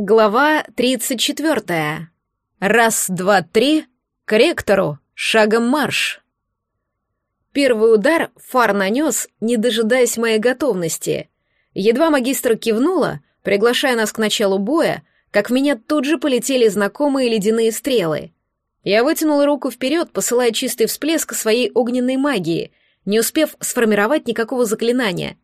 Глава 34. Раз, два, три. К ректору. Шагом марш. Первый удар фар нанес, не дожидаясь моей готовности. Едва магистр кивнула, приглашая нас к началу боя, как в меня тут же полетели знакомые ледяные стрелы. Я вытянула руку вперед, посылая чистый всплеск своей огненной магии, не успев сформировать никакого заклинания.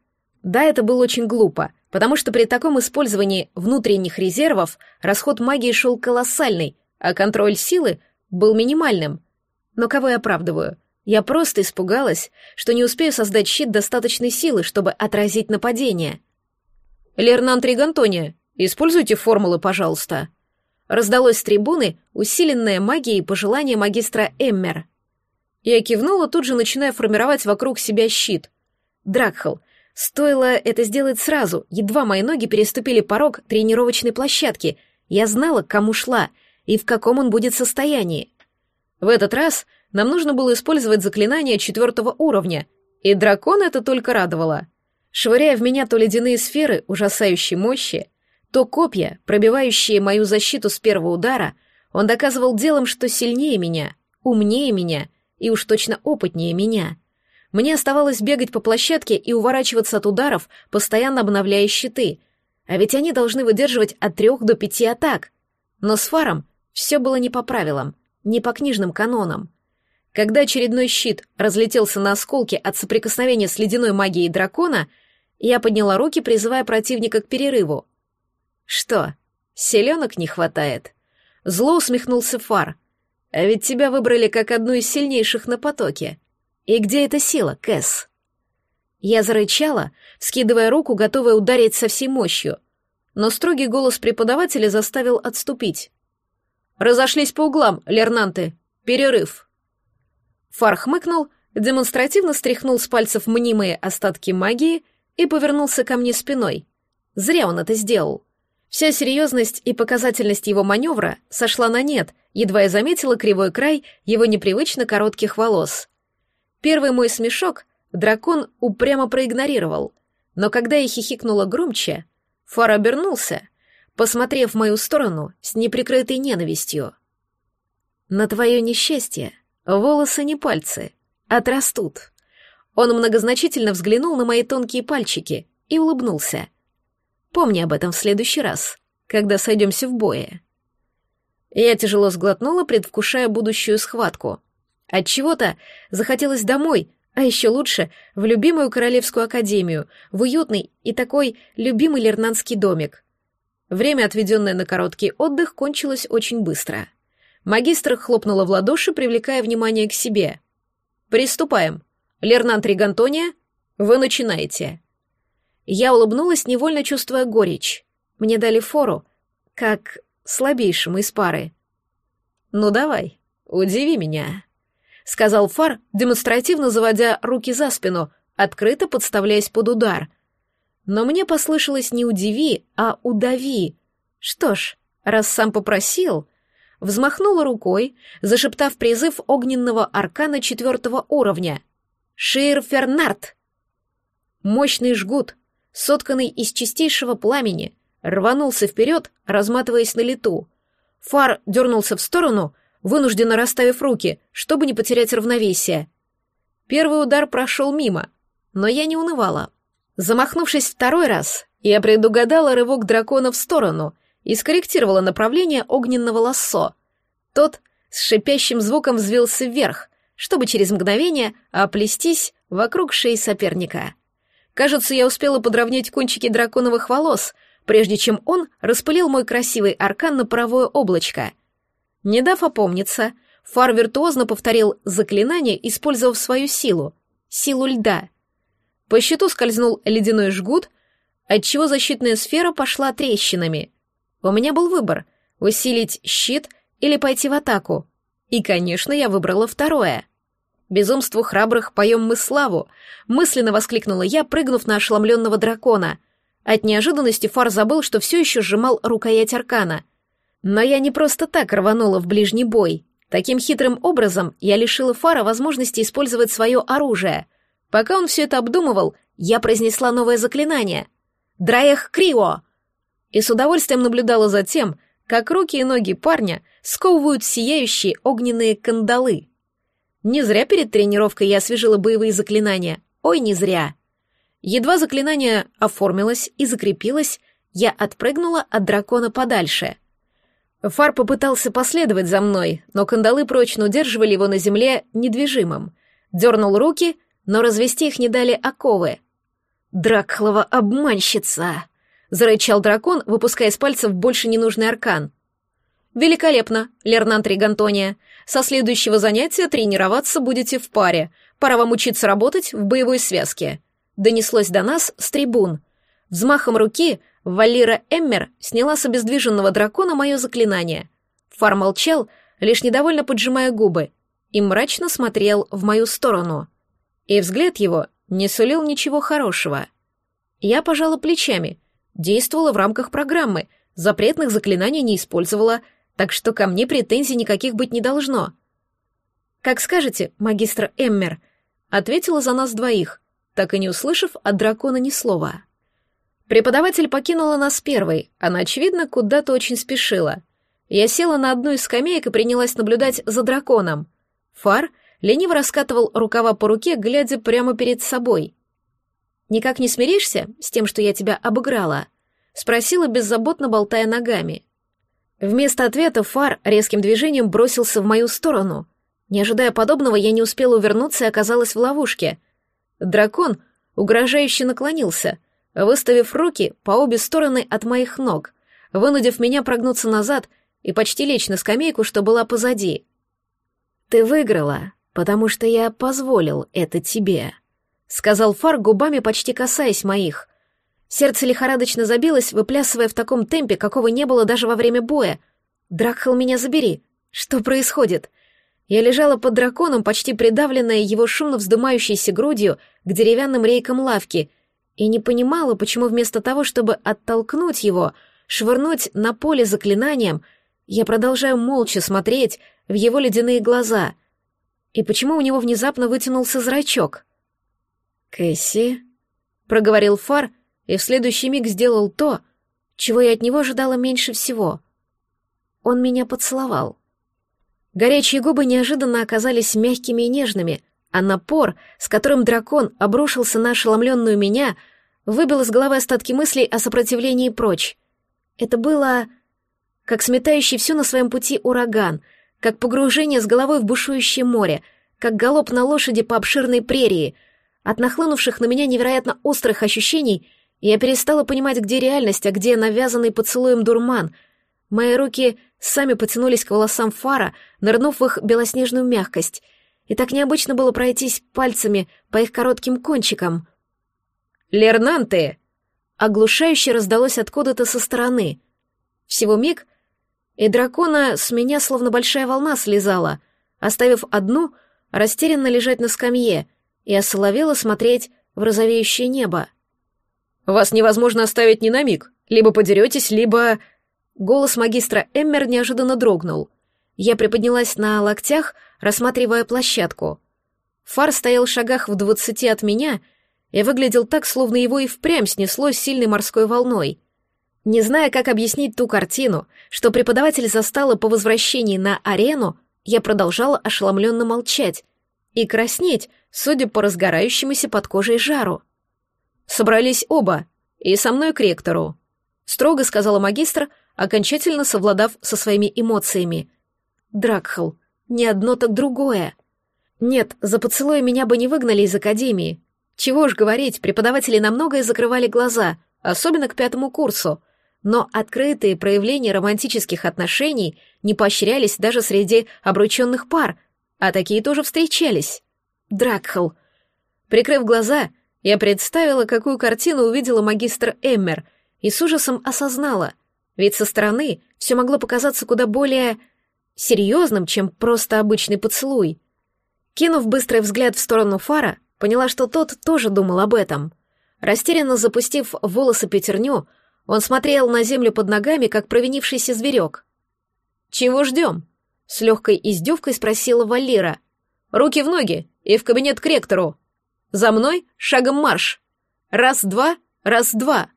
Да, это было очень глупо — потому что при таком использовании внутренних резервов расход магии шел колоссальный, а контроль силы был минимальным. Но кого я оправдываю? Я просто испугалась, что не успею создать щит достаточной силы, чтобы отразить нападение. «Лернан Тригантония, используйте формулы, пожалуйста». Раздалось с трибуны усиленная магией пожелание магистра Эммер. Я кивнула, тут же начиная формировать вокруг себя щит. Дракхал, Стоило это сделать сразу, едва мои ноги переступили порог тренировочной площадки. Я знала, к кому шла и в каком он будет состоянии. В этот раз нам нужно было использовать заклинание четвертого уровня, и дракон это только радовало. Швыряя в меня то ледяные сферы ужасающей мощи, то копья, пробивающие мою защиту с первого удара, он доказывал делом, что сильнее меня, умнее меня и уж точно опытнее меня — мне оставалось бегать по площадке и уворачиваться от ударов, постоянно обновляя щиты. А ведь они должны выдерживать от трех до пяти атак. Но с фаром все было не по правилам, не по книжным канонам. Когда очередной щит разлетелся на осколки от соприкосновения с ледяной магией дракона, я подняла руки, призывая противника к перерыву. «Что, селенок не хватает?» Зло усмехнулся Фар. «А ведь тебя выбрали как одну из сильнейших на потоке. «И где эта сила, Кэс?» Я зарычала, скидывая руку, готовая ударить со всей мощью, но строгий голос преподавателя заставил отступить. «Разошлись по углам, лернанты. Перерыв». Фар хмыкнул, демонстративно стряхнул с пальцев мнимые остатки магии и повернулся ко мне спиной. Зря он это сделал. Вся серьезность и показательность его маневра сошла на нет, едва я заметила кривой край его непривычно коротких волос. Первый мой смешок дракон упрямо проигнорировал, но когда я хихикнула громче, Фар обернулся, посмотрев в мою сторону с неприкрытой ненавистью. «На твое несчастье волосы не пальцы, отрастут». Он многозначительно взглянул на мои тонкие пальчики и улыбнулся. «Помни об этом в следующий раз, когда сойдемся в бое». Я тяжело сглотнула, предвкушая будущую схватку. От чего-то захотелось домой, а еще лучше в любимую королевскую академию, в уютный и такой любимый лернанский домик. Время, отведенное на короткий отдых, кончилось очень быстро. Магистр хлопнула в ладоши, привлекая внимание к себе. «Приступаем. Лернан Тригантония, вы начинаете». Я улыбнулась, невольно чувствуя горечь. Мне дали фору, как слабейшему из пары. «Ну давай, удиви меня». — сказал Фар, демонстративно заводя руки за спину, открыто подставляясь под удар. Но мне послышалось не «удиви», а «удави». Что ж, раз сам попросил... Взмахнула рукой, зашептав призыв огненного аркана четвертого уровня. «Шир Фернард!» Мощный жгут, сотканный из чистейшего пламени, рванулся вперед, разматываясь на лету. Фар дернулся в сторону — вынужденно расставив руки, чтобы не потерять равновесие. Первый удар прошел мимо, но я не унывала. Замахнувшись второй раз, я предугадала рывок дракона в сторону и скорректировала направление огненного лассо. Тот с шипящим звуком взвился вверх, чтобы через мгновение оплестись вокруг шеи соперника. Кажется, я успела подровнять кончики драконовых волос, прежде чем он распылил мой красивый аркан на паровое облачко — не дав опомниться, Фар виртуозно повторил заклинание, использовав свою силу — силу льда. По щиту скользнул ледяной жгут, отчего защитная сфера пошла трещинами. У меня был выбор — усилить щит или пойти в атаку. И, конечно, я выбрала второе. «Безумству храбрых поем мы славу!» — мысленно воскликнула я, прыгнув на ошеломленного дракона. От неожиданности Фар забыл, что все еще сжимал рукоять аркана — но я не просто так рванула в ближний бой. Таким хитрым образом я лишила Фара возможности использовать свое оружие. Пока он все это обдумывал, я произнесла новое заклинание. «Драях Крио!» и с удовольствием наблюдала за тем, как руки и ноги парня сковывают сияющие огненные кандалы. Не зря перед тренировкой я освежила боевые заклинания. Ой, не зря. Едва заклинание оформилось и закрепилось, я отпрыгнула от дракона подальше. Фар попытался последовать за мной, но кандалы прочно удерживали его на земле недвижимым. Дернул руки, но развести их не дали оковы. «Дракхлова обманщица!» — зарычал дракон, выпуская из пальцев больше ненужный аркан. «Великолепно, Лернант Ригантония. Со следующего занятия тренироваться будете в паре. Пора вам учиться работать в боевой связке». Донеслось до нас с трибун. Взмахом руки Валира Эммер сняла с обездвиженного дракона мое заклинание. Фар молчал, лишь недовольно поджимая губы, и мрачно смотрел в мою сторону. И взгляд его не сулил ничего хорошего. Я пожала плечами, действовала в рамках программы, запретных заклинаний не использовала — так что ко мне претензий никаких быть не должно. «Как скажете, магистр Эммер», — ответила за нас двоих, так и не услышав от дракона ни слова. Преподаватель покинула нас первой, она, очевидно, куда-то очень спешила. Я села на одну из скамеек и принялась наблюдать за драконом. Фар лениво раскатывал рукава по руке, глядя прямо перед собой. «Никак не смиришься с тем, что я тебя обыграла?» — спросила, беззаботно болтая ногами. Вместо ответа фар резким движением бросился в мою сторону. Не ожидая подобного, я не успела увернуться и оказалась в ловушке. Дракон угрожающе наклонился, выставив руки по обе стороны от моих ног, вынудив меня прогнуться назад и почти лечь на скамейку, что была позади. «Ты выиграла, потому что я позволил это тебе», — сказал Фар губами, почти касаясь моих. Сердце лихорадочно забилось, выплясывая в таком темпе, какого не было даже во время боя. «Дракхал, меня забери! Что происходит?» Я лежала под драконом, почти придавленная его шумно вздымающейся грудью к деревянным рейкам лавки, и не понимала, почему вместо того, чтобы оттолкнуть его, швырнуть на поле заклинанием, я продолжаю молча смотреть в его ледяные глаза. И почему у него внезапно вытянулся зрачок? «Кэсси», — проговорил Фар, — и в следующий миг сделал то, чего я от него ожидала меньше всего. Он меня поцеловал. Горячие губы неожиданно оказались мягкими и нежными, а напор, с которым дракон обрушился на ошеломленную меня, выбил из головы остатки мыслей о сопротивлении прочь. Это было как сметающий все на своем пути ураган, как погружение с головой в бушующее море, как галоп на лошади по обширной прерии. От нахлынувших на меня невероятно острых ощущений — я перестала понимать, где реальность, а где навязанный поцелуем дурман. Мои руки сами потянулись к волосам фара, нырнув в их белоснежную мягкость. И так необычно было пройтись пальцами по их коротким кончикам. «Лернанты!» Оглушающе раздалось откуда-то со стороны. Всего миг, и дракона с меня словно большая волна слезала, оставив одну растерянно лежать на скамье и осоловела смотреть в розовеющее небо. Вас невозможно оставить ни на миг. Либо подеретесь, либо...» Голос магистра Эммер неожиданно дрогнул. Я приподнялась на локтях, рассматривая площадку. Фар стоял в шагах в двадцати от меня и выглядел так, словно его и впрямь снесло сильной морской волной. Не зная, как объяснить ту картину, что преподаватель застала по возвращении на арену, я продолжала ошеломленно молчать и краснеть, судя по разгорающемуся под кожей жару. Собрались оба, и со мной к ректору. Строго сказала магистр, окончательно совладав со своими эмоциями. Дракхал, не одно, так другое. Нет, за поцелуй меня бы не выгнали из академии. Чего уж говорить, преподаватели на многое закрывали глаза, особенно к пятому курсу. Но открытые проявления романтических отношений не поощрялись даже среди обрученных пар, а такие тоже встречались. Дракхал. Прикрыв глаза, я представила, какую картину увидела магистр Эммер, и с ужасом осознала, ведь со стороны все могло показаться куда более серьезным, чем просто обычный поцелуй. Кинув быстрый взгляд в сторону Фара, поняла, что тот тоже думал об этом. Растерянно запустив волосы пятерню, он смотрел на землю под ногами, как провинившийся зверек. «Чего ждем?» — с легкой издевкой спросила Валера. «Руки в ноги и в кабинет к ректору!» За мной шагом марш. Раз-два, раз-два.